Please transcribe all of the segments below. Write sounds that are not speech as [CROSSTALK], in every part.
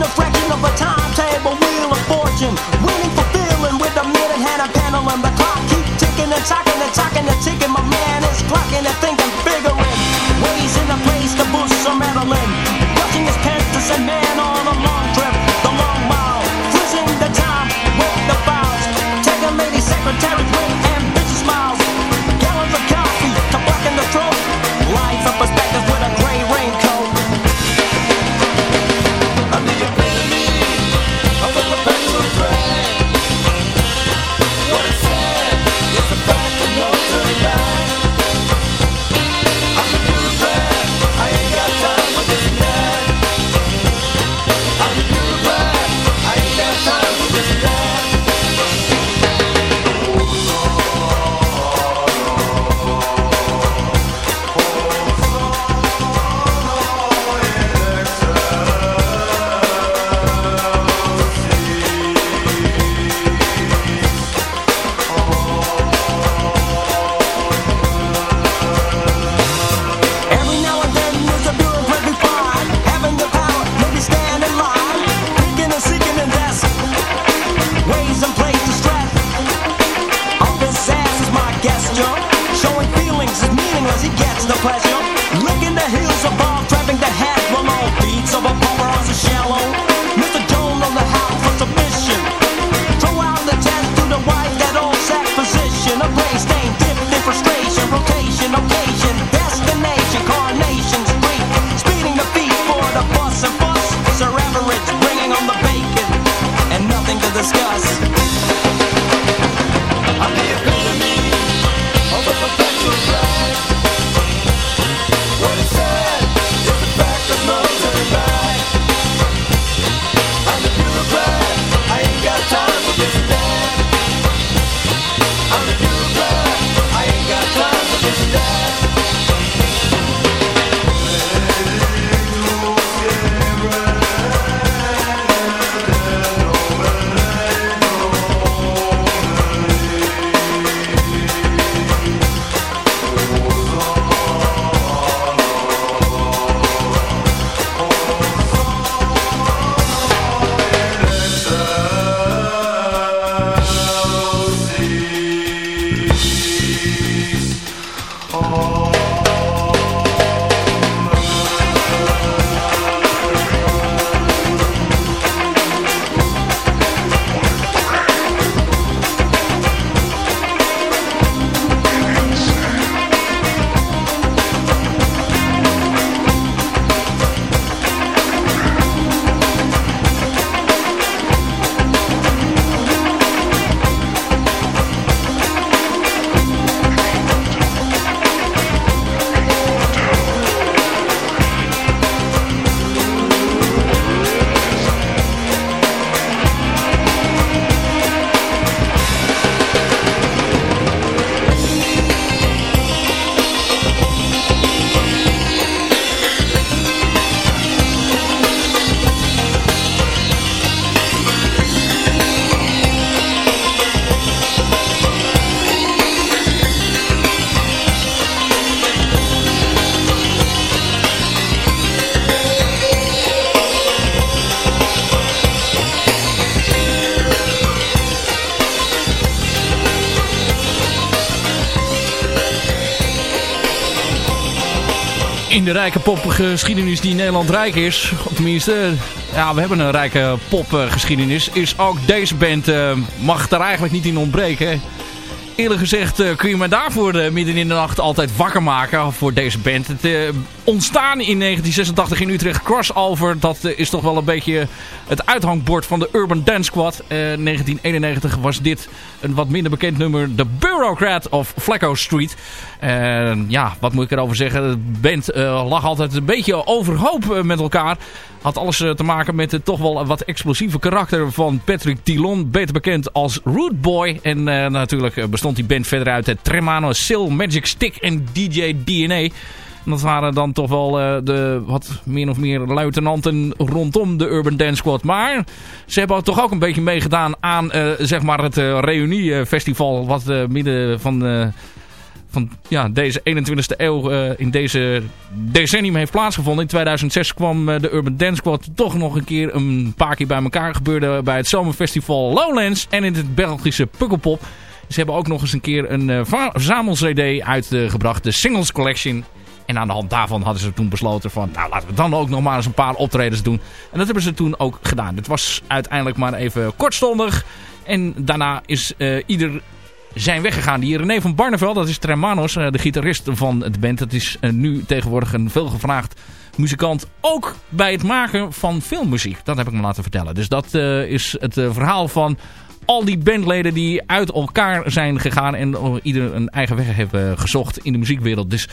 A fraction of a timetable Wheel of fortune. Winning fulfilling with a minute hand and pendulum The clock. Keep ticking and talking and talking and ticking My man is clocking and thinking figuring Ways in a place to boost some Madeline Brushing his pants to send man on a long In de rijke popgeschiedenis die Nederland rijk is, tenminste, ja, we hebben een rijke popgeschiedenis, is ook deze band, eh, mag daar eigenlijk niet in ontbreken. Eerlijk gezegd eh, kun je me daarvoor eh, midden in de nacht altijd wakker maken voor deze band. Het eh, ontstaan in 1986 in Utrecht, Crossover, dat is toch wel een beetje het uithangbord van de Urban Dance Squad. Eh, 1991 was dit een wat minder bekend nummer, The Bureaucrat of Flacco Street. Ja, wat moet ik erover zeggen? De band lag altijd een beetje overhoop met elkaar. Had alles te maken met het toch wel wat explosieve karakter van Patrick Dillon. Beter bekend als Root Boy. En natuurlijk bestond die band verder uit Tremano, Sil, Magic Stick en DJ DNA. En dat waren dan toch wel eh, de wat meer of meer luitenanten rondom de Urban Dance Squad. Maar ze hebben toch ook een beetje meegedaan aan eh, zeg maar het uh, Reunie-festival. Wat eh, midden van, eh, van ja, deze 21ste eeuw eh, in deze decennium heeft plaatsgevonden. In 2006 kwam eh, de Urban Dance Squad toch nog een keer een paar keer bij elkaar. Gebeurde bij het zomerfestival Lowlands en in het Belgische Pukkelpop. Ze hebben ook nog eens een keer een uh, verzamel-cd uitgebracht. De Singles Collection. En aan de hand daarvan hadden ze toen besloten van... Nou, laten we dan ook nog maar eens een paar optredens doen. En dat hebben ze toen ook gedaan. Het was uiteindelijk maar even kortstondig. En daarna is uh, ieder zijn weggegaan. Die René van Barneveld, dat is Tremanos, uh, de gitarist van de band. Dat is nu tegenwoordig een veelgevraagd muzikant. Ook bij het maken van filmmuziek. Dat heb ik me laten vertellen. Dus dat is het verhaal van al die bandleden die uit elkaar zijn gegaan en ieder een eigen weg hebben gezocht in de muziekwereld. Dus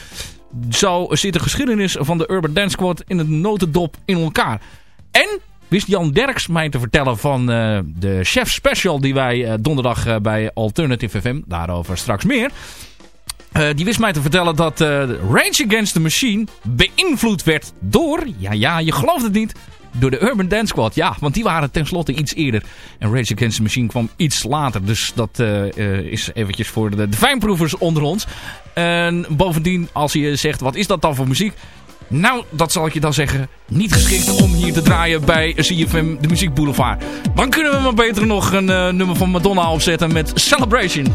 zo zit de geschiedenis van de Urban Dance Squad in het notendop in elkaar. En wist Jan Derks mij te vertellen van uh, de chef special die wij uh, donderdag uh, bij Alternative FM, daarover straks meer. die wist mij te vertellen dat Rage Against the Machine beïnvloed werd door, ja ja, je gelooft het niet, door de Urban Dance Squad. Ja, want die waren tenslotte iets eerder. En Rage Against the Machine kwam iets later. Dus dat uh, uh, is eventjes voor de, de fijnproevers onder ons. En bovendien, als je zegt, wat is dat dan voor muziek? Nou, dat zal ik je dan zeggen. Niet geschikt om hier te draaien bij CFM de Muziek Boulevard. Dan kunnen we maar beter nog een uh, nummer van Madonna opzetten met Celebration.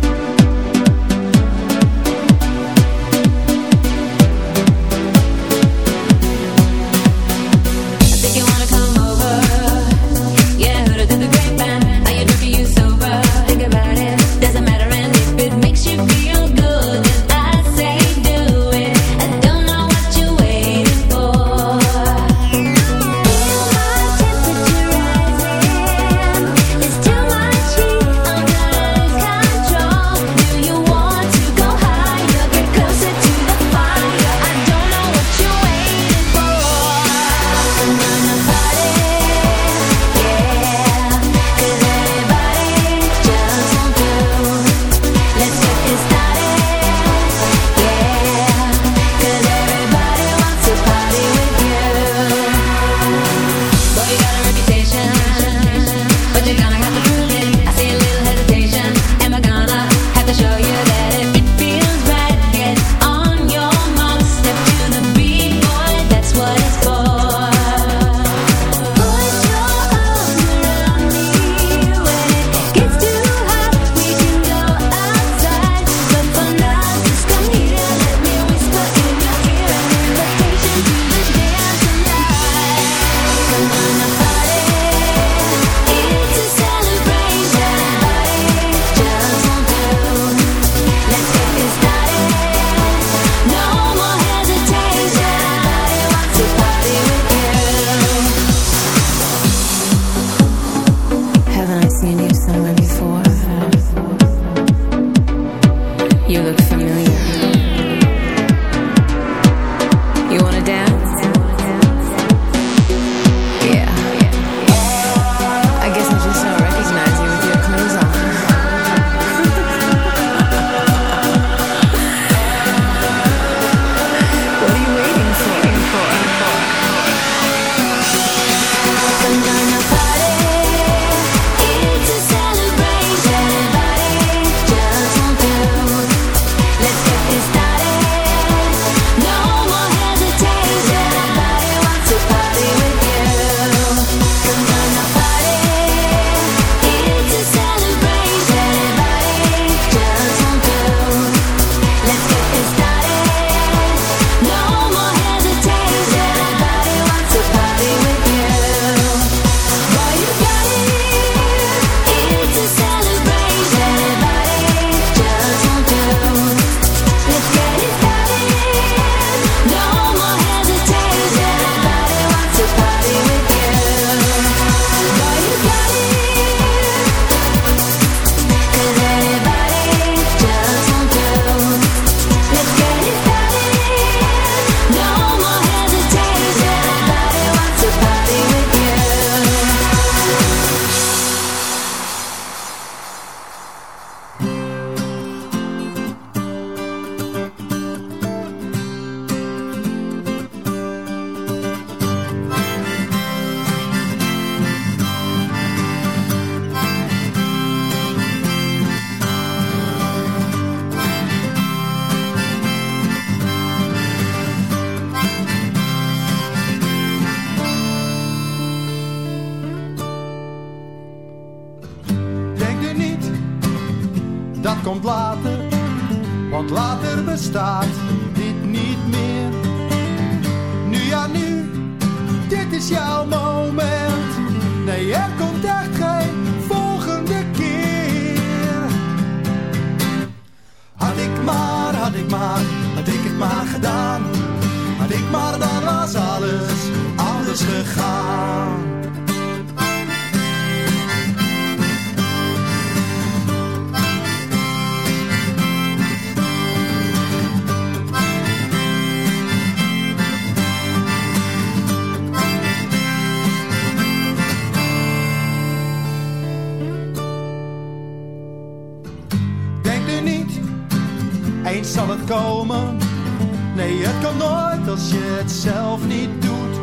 Nee, het komt nooit als je het zelf niet doet.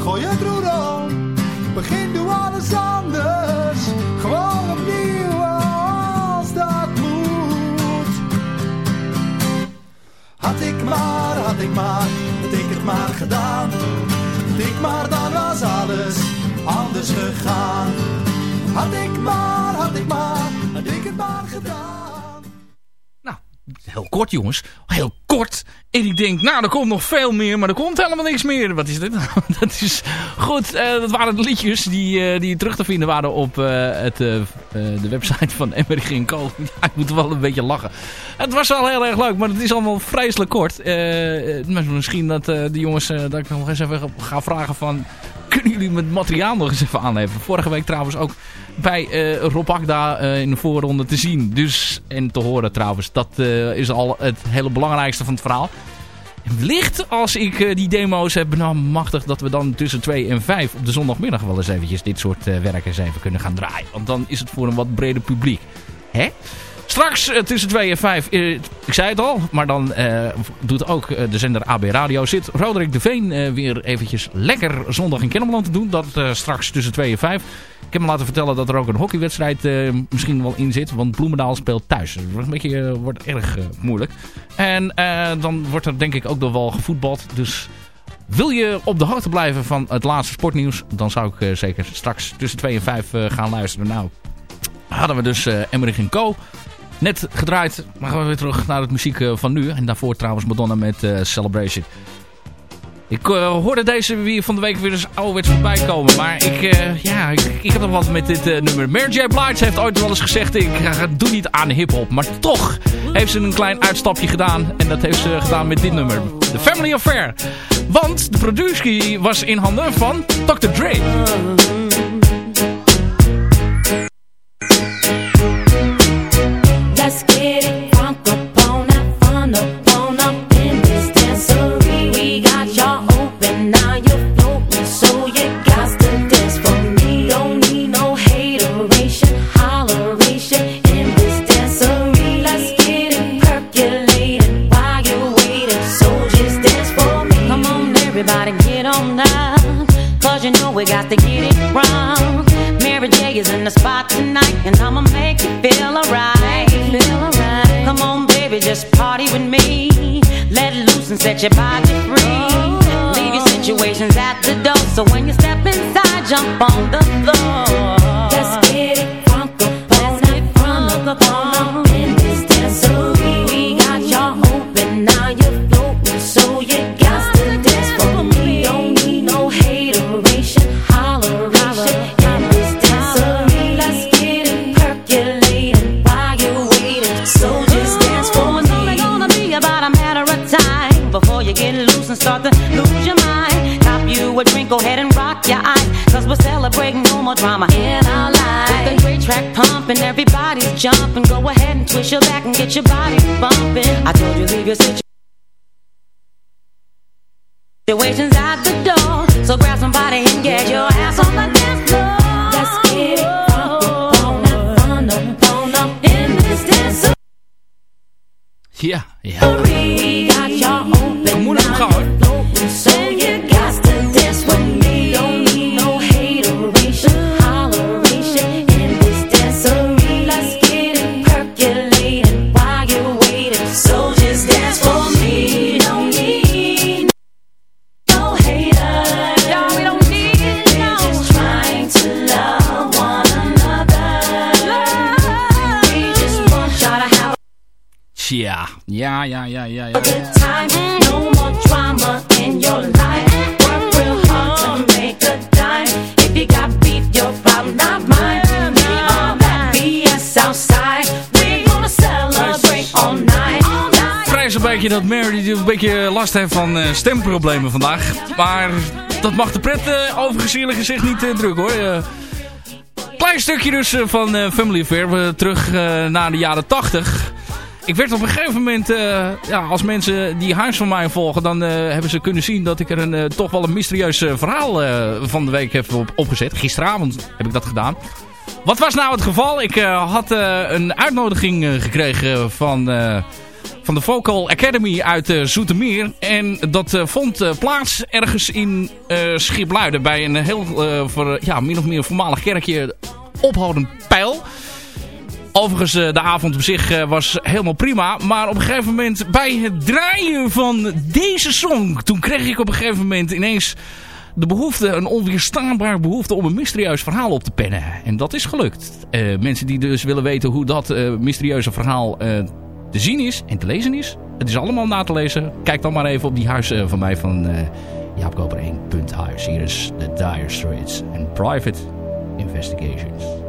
Gooi het roer om, begin doe alles anders. Gewoon opnieuw als dat moet. Had ik maar, had ik maar, had ik het maar gedaan. Had ik maar, dan was alles anders gegaan. Had ik maar, had ik maar, had ik het maar gedaan. Heel kort jongens. Heel kort. En ik denk, nou, er komt nog veel meer, maar er komt helemaal niks meer. Wat is dit? [LAUGHS] dat is goed. eh, dat waren de liedjes die, eh, die terug te vinden waren op eh, het, de website van [LAUGHS] Emmerich Co. [LAUGHS] Ja, ik moet wel een beetje lachen. Het was wel heel erg leuk, maar het is allemaal vreselijk kort. Misschien dat de jongens, dat ik nog eens even ga vragen van... Kunnen jullie met materiaal nog eens even aanleveren? Vorige week trouwens ook bij eh Rob Akda eh, in de voorronde te zien. Dus, en te horen trouwens. Dat eh, is al het hele belangrijkste van het verhaal. En wellicht als ik die demo's heb benamachtigd... dat we dan tussen 2 en 5 op de zondagmiddag wel eens eventjes dit soort werk eens even kunnen gaan draaien. Want dan is het voor een wat breder publiek. Hè? Straks tussen 2 en 5, eh, ik zei het al, maar dan doet ook de zender AB Radio, zit Roderick de Veen weer eventjes lekker zondag in Kennemerland te doen. Dat straks tussen 2 en 5. Ik heb me laten vertellen dat er ook een hockeywedstrijd eh, misschien wel in zit, want Bloemendaal speelt thuis. Het wordt, een beetje, eh, wordt erg eh, moeilijk. En dan wordt er denk ik ook nog wel gevoetbald, dus... Wil je op de hoogte blijven van het laatste sportnieuws? Dan zou ik zeker straks tussen 2 en 5 eh, gaan luisteren. Nou, hadden we dus eh Emmerich Co. Net gedraaid, maar gaan we weer terug naar het muziek van nu. En daarvoor trouwens Madonna met Celebration. Ik eh, hoorde deze weer van de week weer eens ouderwets voorbij komen. Maar ik, eh, ja, ik, heb nog wat met dit eh, nummer. Mary J. Blige heeft ooit wel eens gezegd... ik doe niet aan hiphop. Maar toch heeft ze een klein uitstapje gedaan. En dat heeft ze gedaan met dit nummer. The Family Affair. Want de productie was in handen van Dr. Dre. Situations at the door, so grab somebody and get your ass on the dance floor. Let's get it crunk on up, on up, celebrate all night. All night. vrees een beetje dat Mary die een beetje last heeft van eh, stemproblemen vandaag. Maar dat mag de pret uh, overigens eerlijk gezegd niet uh, druk hoor. Uh, klein stukje dus van Family Affair. We terug naar de jaren 80. Ik werd op een gegeven moment, uh, ja, als mensen die huis van mij volgen, dan uh, hebben ze kunnen zien dat ik er een, uh, toch wel een mysterieus verhaal van de week heb op, opgezet. Gisteravond heb ik dat gedaan. Wat was nou het geval? Ik had een uitnodiging gekregen van, van de Vocal Academy uit Zoetermeer. En dat vond plaats ergens in Schipluiden bij een heel, voor, ja, min of meer voormalig kerkje ophoudend pijl. Overigens, de avond op zich was helemaal prima. Maar op een gegeven moment, bij het draaien van deze song... toen kreeg ik op een gegeven moment ineens de behoefte, een onweerstaanbare behoefte... om een mysterieus verhaal op te pennen. En dat is gelukt. Uh, mensen die dus willen weten hoe dat mysterieuze verhaal te zien is en te lezen is... het is allemaal na te lezen. Kijk dan maar even op die huis van mij van Jaapkoper 1.huis. Hier is The Dire Straits en Private Investigations.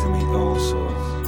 to me also.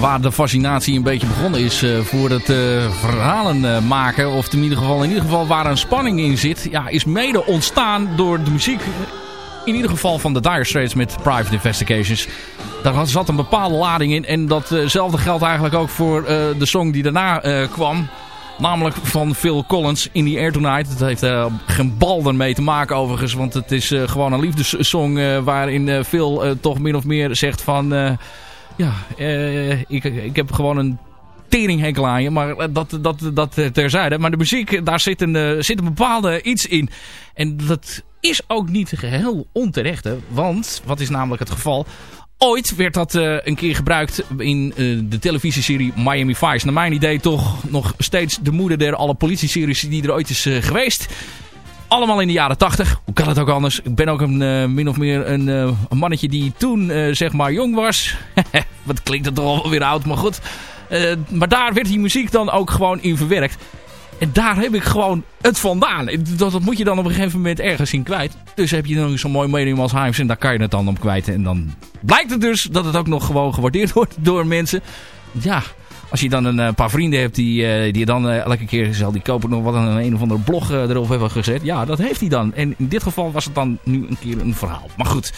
Waar de fascinatie een beetje begonnen is uh, voor het uh, verhalen uh, maken. Of in ieder, geval, in ieder geval waar een spanning in zit. Ja, is mede ontstaan door de muziek. In ieder geval van de Dire Straits met Private Investigations. Daar zat een bepaalde lading in. En datzelfde geldt eigenlijk ook voor de song die daarna kwam. Namelijk van Phil Collins, In The Air Tonight. Dat heeft geen bal ermee te maken overigens. Want het is gewoon een liefdessong uh, waarin Phil toch min of meer zegt van... ja, ik, ik heb gewoon een teringhekel. Maar dat, dat, dat terzijde. Maar de muziek, daar zit een, zit een bepaalde iets in. En dat is ook niet geheel onterecht. Want, wat is namelijk het geval... Ooit werd dat een keer gebruikt in de televisieserie Miami Vice. Naar mijn idee toch nog steeds de moeder der alle politieseries die er ooit is geweest. Allemaal in de jaren 80. Hoe kan het ook anders? Ik ben ook een, min of meer een, een mannetje die toen zeg maar jong was. [LAUGHS] Wat klinkt het toch al weer oud, maar goed. maar daar werd die muziek dan ook gewoon in verwerkt. En daar heb ik gewoon het vandaan. Dat, dat moet je dan op een gegeven moment ergens in kwijt. Dus heb je dan zo'n mooi medium als Hives en daar kan je het dan op kwijt. En dan blijkt het dus dat het ook nog gewoon gewaardeerd [LAUGHS] wordt door mensen. Ja, als je dan een uh, paar vrienden hebt die, uh, die dan uh, elke keer zal die kopen nog wat een, een of andere blog erop hebben gezet. Ja, dat heeft hij dan. En in dit geval was het dan nu een keer een verhaal. Maar goed,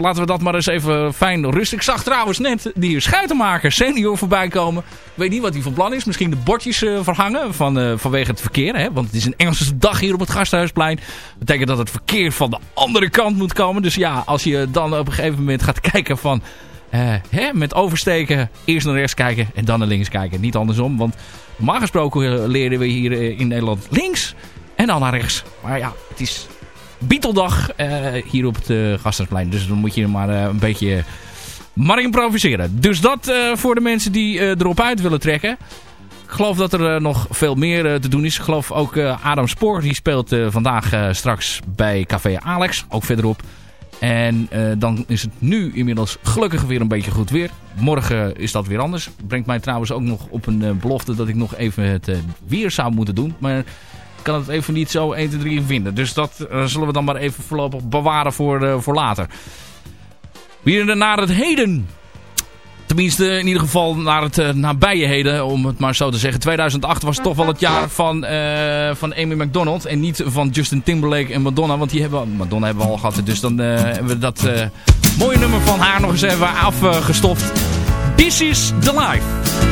laten we dat maar eens even fijn rustig. Ik zag trouwens net die schuitenmaker senior voorbij komen. Weet niet wat hij van plan is. Misschien de bordjes verhangen van, vanwege het verkeer. Hè? Want het is een Engelse dag hier op het Gasthuisplein. Dat betekent dat het verkeer van de andere kant moet komen. Dus ja, als je dan op een gegeven moment gaat [LAUGHS] kijken van... Uh, hè, met oversteken, eerst naar rechts kijken en dan naar links kijken. Niet andersom, want normaal gesproken leren we hier eh, in Nederland links en dan naar rechts. Maar ja, het is Beateldag uh, hier op het uh. Dus dan moet je maar een beetje maar improviseren. Dus dat voor de mensen die erop uit willen trekken. Ik geloof dat er nog veel meer te doen is. Ik geloof ook Adam Spoor, die speelt vandaag straks bij Café Alex. Ook verderop. En uh, dan is het nu inmiddels gelukkig weer een beetje goed weer. Morgen is dat weer anders. Brengt mij trouwens ook nog op een uh, belofte dat ik nog even het uh, weer zou moeten doen. Maar ik kan het even niet zo 1, 2, 3 vinden. Dus dat zullen we dan maar even voorlopig bewaren voor, voor later. Weer naar het heden. Tenminste, in ieder geval naar het uh, om het maar zo te zeggen. 2008 was toch wel het jaar van, uh, van Amy McDonald. En niet van Justin Timberlake en Madonna. Want die hebben, Madonna hebben we al gehad. Dus dan uh, hebben we dat mooie nummer van haar nog eens even afgestopt. This is the life.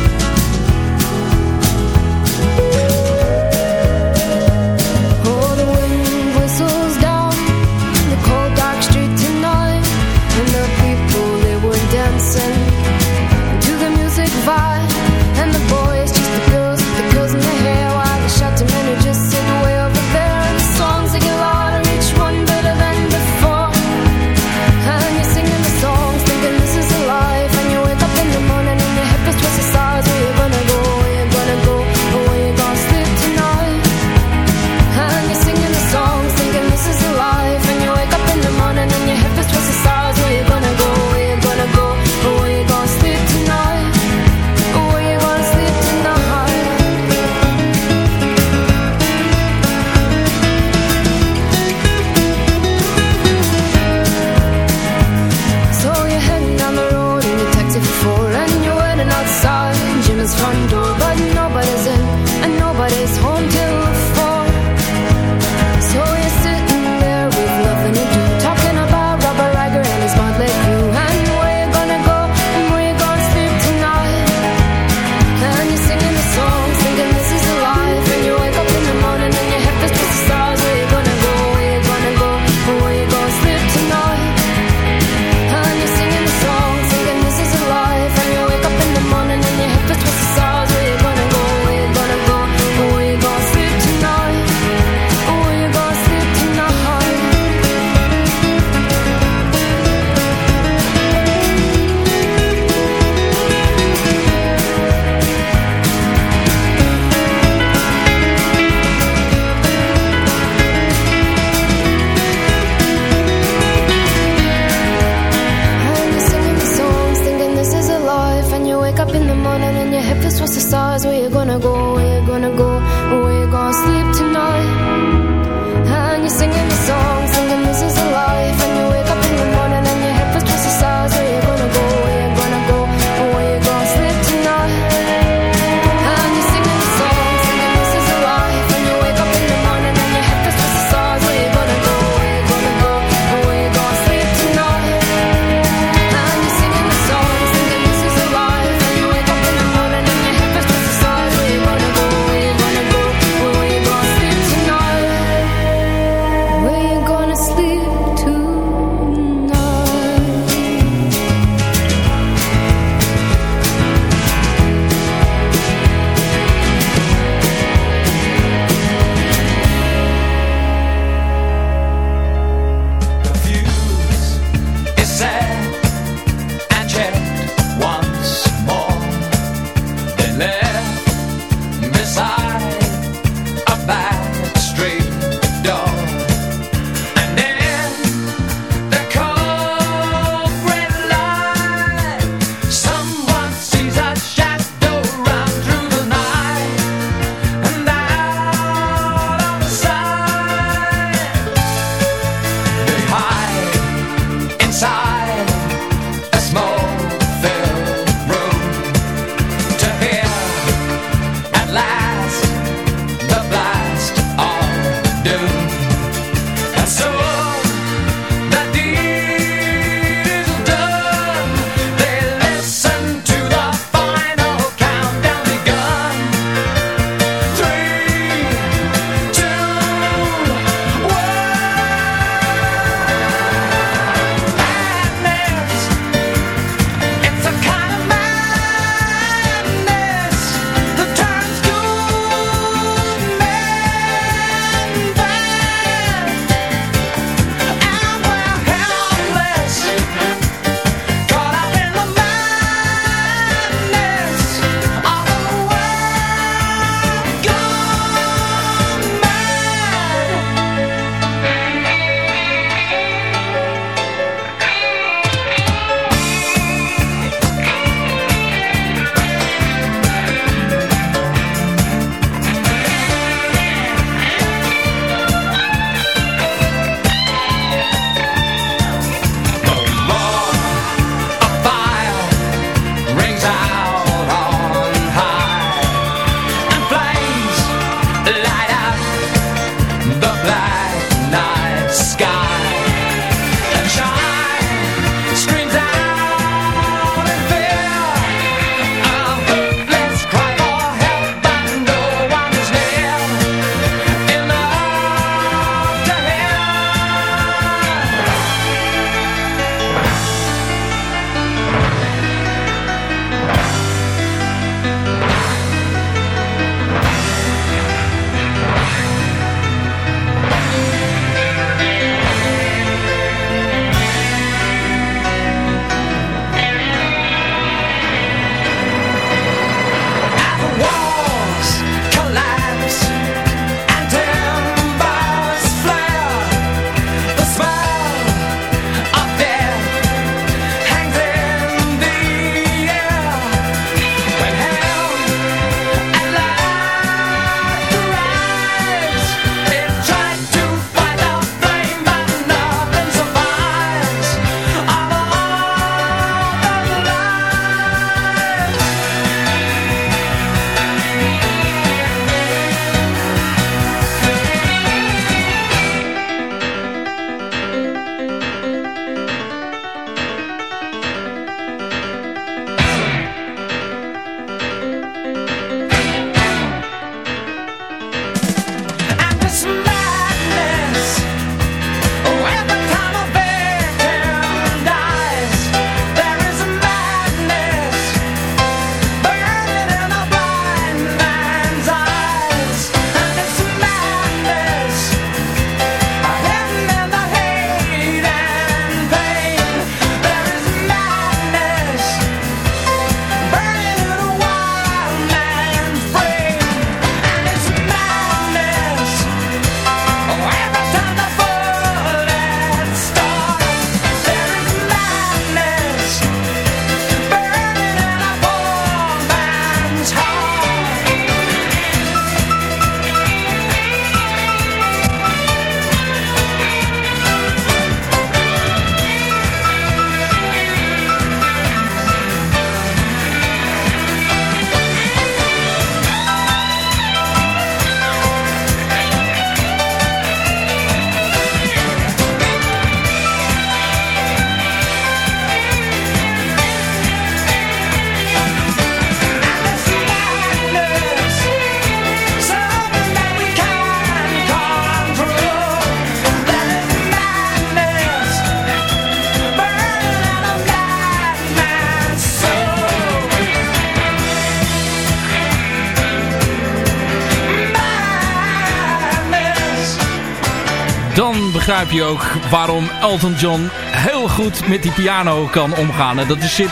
Begrijp je ook waarom Elton John heel goed met die piano kan omgaan. En dat zit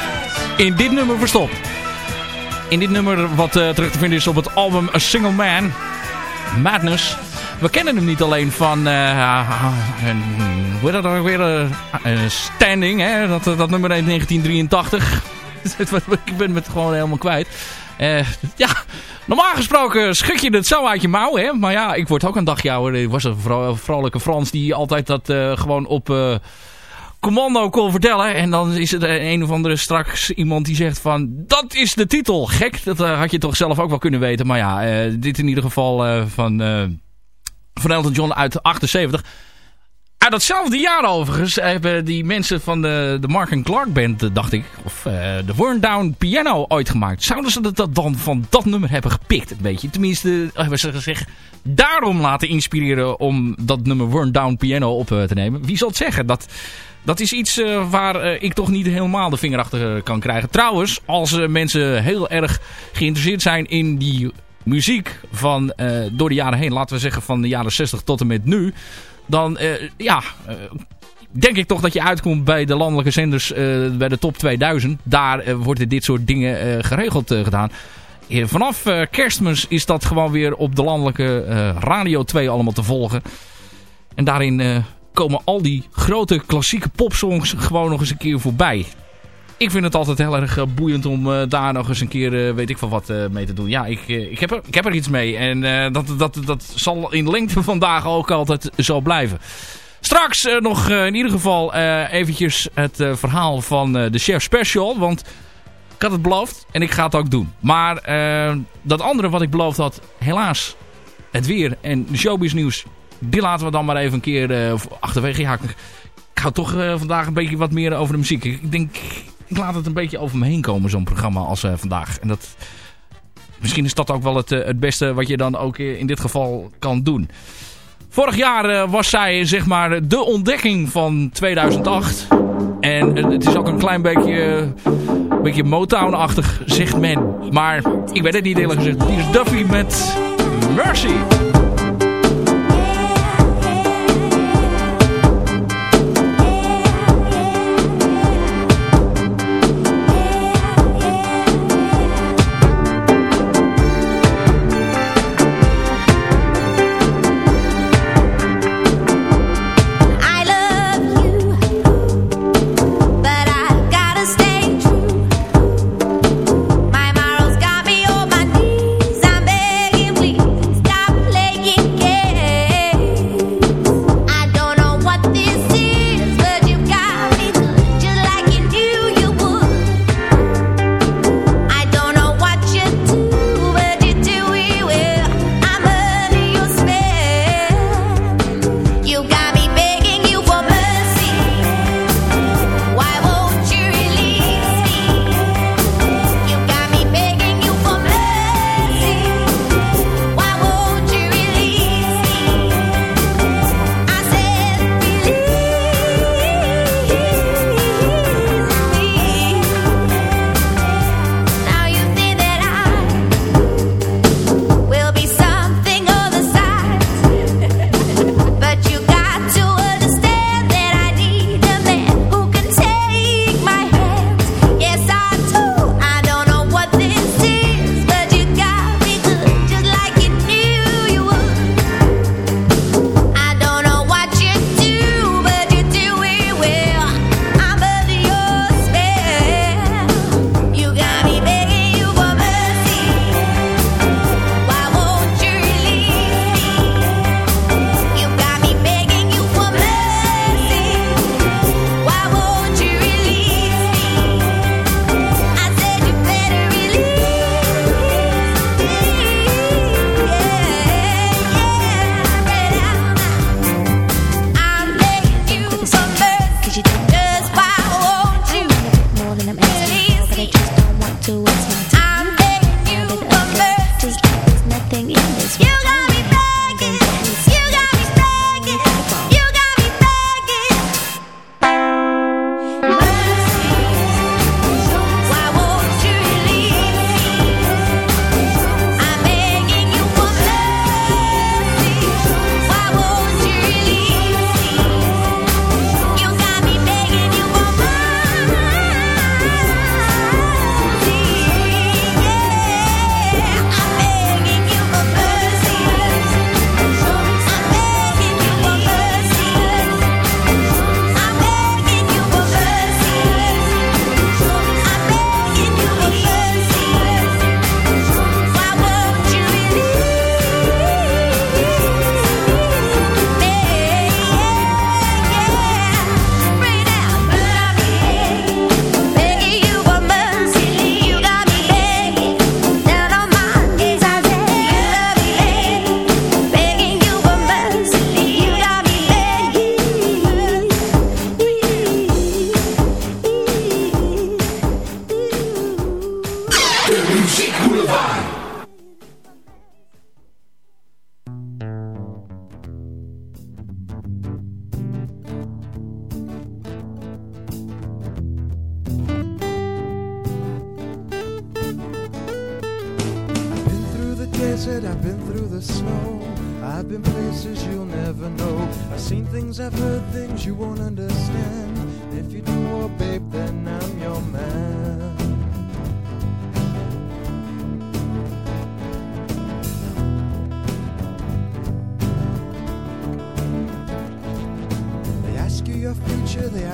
in dit nummer verstopt. In dit nummer wat uh, terug te vinden is op het album A Single Man, Madness. We kennen hem niet alleen van uh, hoe heet dat weer? Uh, standing, hè? Dat, dat nummer uit 1983. [LAUGHS] Ik ben het gewoon helemaal kwijt. Ja, normaal gesproken schud je het zo uit je mouw, hè. Maar ja, ik word ook een dagje. Ik was een vro vrolijke Frans die altijd dat uh, gewoon op uh, commando kon vertellen. En dan is er een of andere straks iemand die zegt van... Dat is de titel. Gek, dat had je toch zelf ook wel kunnen weten. Maar ja, dit in ieder geval van, van Elton John uit 78... Uit datzelfde jaar overigens hebben die mensen van de, de Mark Clark Band, dacht ik, of uh, de Worn Down Piano ooit gemaakt. Zouden ze dat dan van dat nummer hebben gepikt, een beetje? Tenminste, hebben ze zich daarom laten inspireren om dat nummer Worn Down Piano op te nemen. Wie zal het zeggen? Dat, dat is iets waar ik toch niet helemaal de vinger achter kan krijgen. Trouwens, als mensen heel erg geïnteresseerd zijn in die muziek van door de jaren heen, laten we zeggen van de jaren 60 tot en met nu dan uh, ja, uh, denk ik toch dat je uitkomt bij de landelijke zenders, uh, bij de top 2000. Daar worden dit soort dingen geregeld gedaan. Vanaf kerstmis is dat gewoon weer op de landelijke Radio 2 allemaal te volgen. En daarin komen al die grote klassieke popsongs gewoon nog eens een keer voorbij. Ik vind het altijd heel erg boeiend om daar nog eens een keer, weet ik van wat, mee te doen. Ja, ik, ik, heb er, ik heb er iets mee. En dat, dat, dat zal in lengte vandaag ook altijd zo blijven. Straks nog in ieder geval eventjes het verhaal van de Chef Special. Want ik had het beloofd en ik ga het ook doen. Maar dat andere wat ik beloofd had, helaas, het weer en de showbiz nieuws... Die laten we dan maar even een keer achterwege. Ja, ik, ik hou toch vandaag een beetje wat meer over de muziek. Ik denk, ik laat het een beetje over me heen komen, zo'n programma als uh, vandaag. En dat, misschien is dat ook wel het, uh, het beste wat je dan ook in dit geval kan doen. Vorig jaar was zij zeg maar de ontdekking van 2008. En het is ook een klein beetje, een beetje Motown-achtig, zegt men. Maar ik weet het niet eerlijk gezegd. Hier is Duffy met Mercy.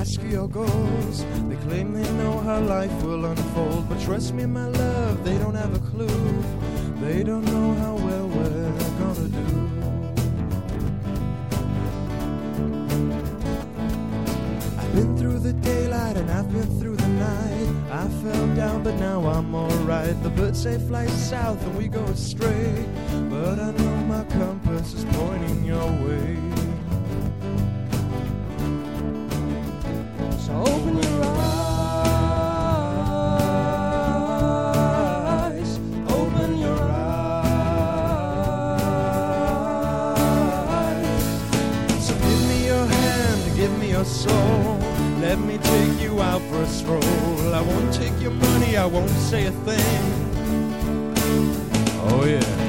Goals. They claim they know how life will unfold. But trust me, my love, they don't have a clue. They don't know how well we're gonna do. I've been through the daylight and I've been through the night. I fell down, but now I'm alright. The birds say fly south and we go astray. But I know my compass is pointing your way. Your soul. Let me take you out for a stroll. I won't take your money, I won't say a thing. Oh yeah.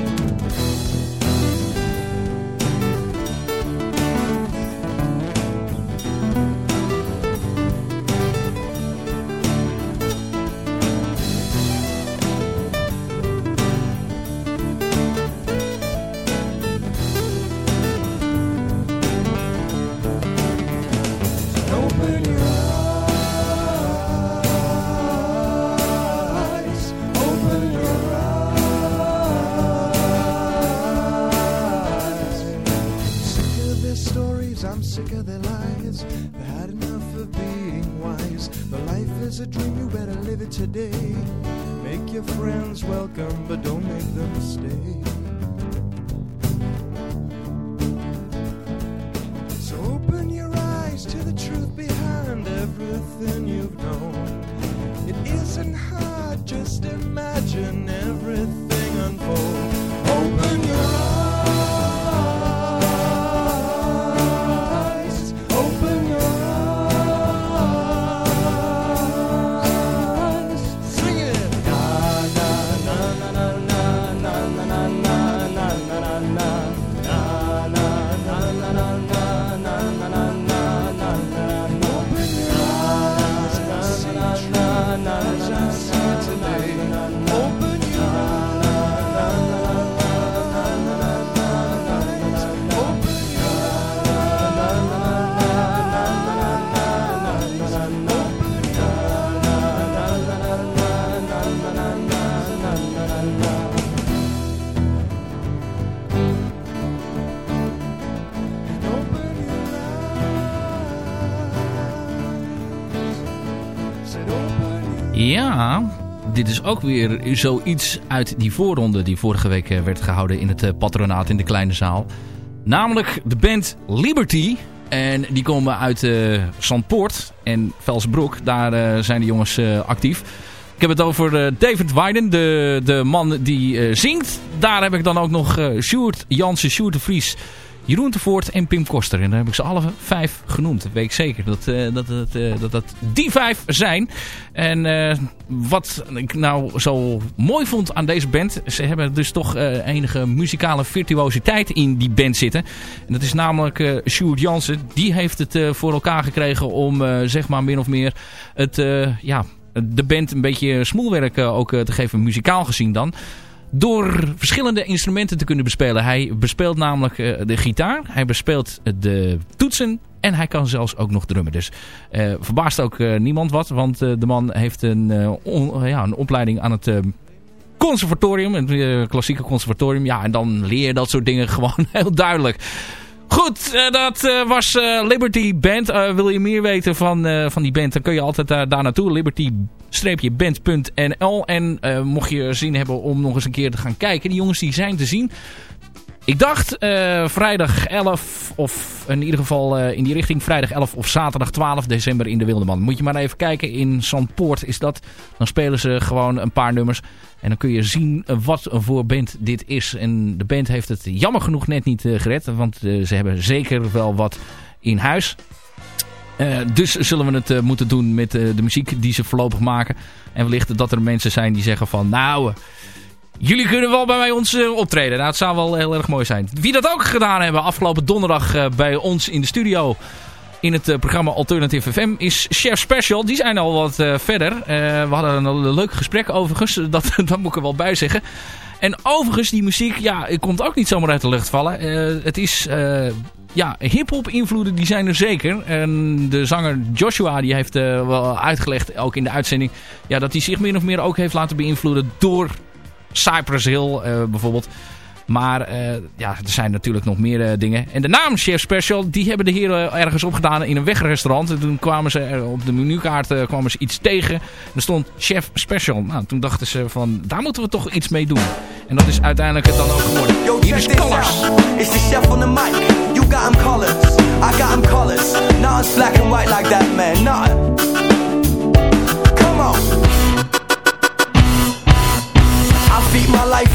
Everything you've known. It isn't hard, just imagine everything unfold. Dit is ook weer zoiets uit die voorronde die vorige week eh, werd gehouden in het eh, patronaat in de kleine zaal. Namelijk de band Liberty. En die komen uit eh Zandpoort en Velsenbroek. Daar zijn de jongens actief. Ik heb het over David Wyden, de, de man die zingt. Daar heb ik dan ook nog Sjoerd Jansen, Sjoerd de Vries, Jeroen de Voort en Pim Koster. En daar heb ik ze alle vijf genoemd. Dat weet ik zeker dat eh, dat, dat, eh, dat, dat die vijf zijn. En eh, wat ik nou zo mooi vond aan deze band. Ze hebben dus toch enige muzikale virtuositeit in die band zitten. En dat is namelijk eh Sjoerd Jansen. Die heeft het voor elkaar gekregen om zeg maar min of meer het, ja, de band een beetje smoelwerk ook te geven. Muzikaal gezien dan door verschillende instrumenten te kunnen bespelen. Hij bespeelt namelijk eh, de gitaar, hij bespeelt de toetsen en hij kan zelfs ook nog drummen. Dus eh, verbaast ook eh, niemand wat, want eh, de man heeft een, eh, ja, een opleiding aan het... eh, conservatorium, het eh, klassieke conservatorium. Ja, en dan leer je dat soort dingen [LAUGHS] gewoon heel duidelijk. Goed, eh, dat eh, was eh, Liberty Band. Wil je meer weten van, van die band, dan kun je altijd daar naartoe. Liberty-band.nl En eh, mocht je zin hebben om nog eens een keer te gaan kijken. Die jongens die zijn te zien. Ik dacht eh, vrijdag 11 of in ieder geval eh, in die richting vrijdag 11 of zaterdag 12 december in de Wildeman. Moet je maar even kijken. In Zandpoort is dat. Dan spelen ze gewoon een paar nummers. En dan kun je zien eh, wat voor band dit is. En de band heeft het jammer genoeg net niet gered. Want ze hebben zeker wel wat in huis. Dus zullen we het moeten doen met de muziek die ze voorlopig maken. En wellicht dat er mensen zijn die zeggen van... Nou, Jullie kunnen wel bij mij ons eh, optreden. Nou, het zou wel heel erg mooi zijn. Wie dat ook gedaan hebben afgelopen donderdag uh, bij ons in de studio in het uh, programma Alternative FM is Chef Special. Die zijn al wat verder. we hadden een leuk gesprek overigens. [LAUGHS] Dat, dat moet ik er wel bij zeggen. En overigens, die muziek ja, komt ook niet zomaar uit de lucht vallen. het is ja, hip-hop invloeden die zijn er zeker. En de zanger Joshua die heeft wel uitgelegd, ook in de uitzending, ja, dat hij zich meer of meer ook heeft laten beïnvloeden door Cypress Hill uh, bijvoorbeeld. Maar uh, ja, er zijn natuurlijk nog meer uh, dingen. En de naam Chef Special, die hebben de heren ergens opgedaan in een wegrestaurant. En toen kwamen ze op de menukaart uh, kwamen ze iets tegen. Er stond Chef Special. Nou, toen dachten ze van, daar moeten we toch iets mee doen. En dat is uiteindelijk het dan ook geworden. Yo, Hier is Colors. It's the chef on the mic. You got him colors. I got him colors. Now it's black and white like that, man. Nah. Life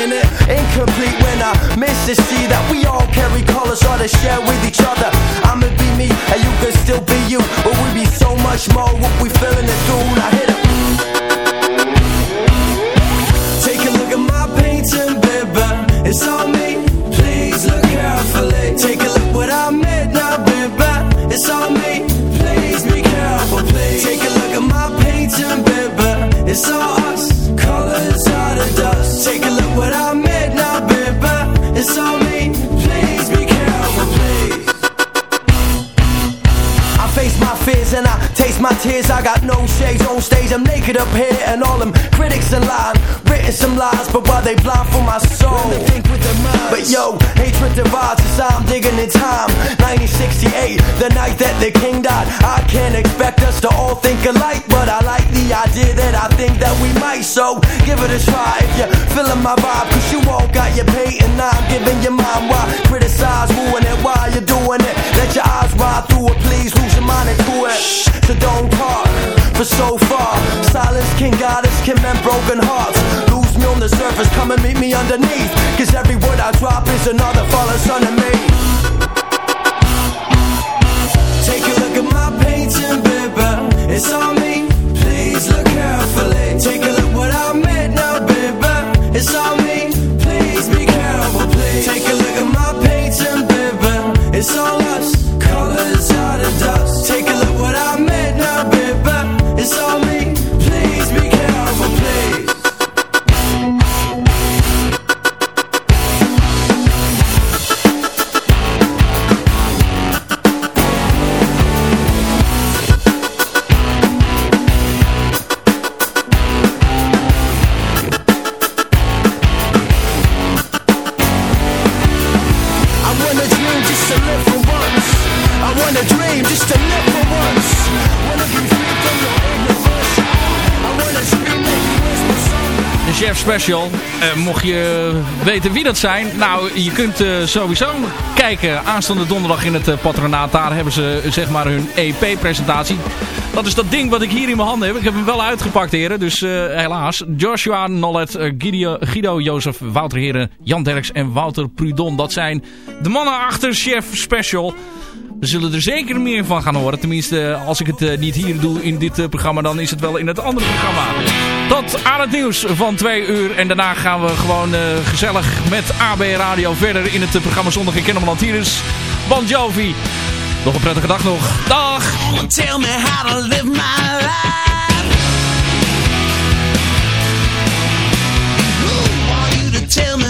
in it. Incomplete when I miss to see that we all carry colors or to share with each other. I'ma be me and you can still be you, but we be so much more what we feeling it through. I hit it. Take a look at my painting, baby. It's all me. Please look carefully. Take a look what I made now, baby. It's all me. Please be careful, please. Take a look at my painting, baby. It's all Take a look what I made now, baby. It's all me. Please be careful, please. I face my fears and I taste my tears. I got no shades on stage. I'm naked up here and all them critics in line some lies, but while they blind for my soul, they think with their minds. But yo, hatred divides us. I'm digging in time. 1968, the night that the king died. I can't expect us to all think alike, but I like the idea that I think that we might. So give it a try if you're feeling my vibe, cause you all got your pay and I'm giving you mine. Why criticize, ruin it while you're doing it? Let your eyes ride through it, please lose your mind and do it. So don't talk for so far. Silence can guide us, can mend broken hearts. The surface, come and meet me underneath. Cause every word I drop is another fallen son of me. Take a look at my painting, baby. It's on Special. Eh, mocht je weten wie dat zijn. Nou, je kunt eh, sowieso kijken aanstaande donderdag in het eh, patronaat. Daar hebben ze zeg maar hun EP-presentatie. Dat is dat ding wat ik hier in mijn handen heb. Ik heb hem wel uitgepakt, heren. Dus helaas. Joshua Nollet, Guido, Guido Jozef, Wouter Heren, Jan Derks en Wouter Prudon. Dat zijn de mannen achter Chef Special. We zullen er zeker meer van gaan horen. Tenminste, als ik het eh, niet hier doe in dit eh, programma, dan is het wel in het andere programma. Tot aan het nieuws van twee uur. En daarna gaan we gewoon eh, gezellig met AB Radio verder in het programma Zondag in Kennemerland. Hier is Bon Jovi. Nog een prettige dag nog. Dag! Tell me how live my life. Tell me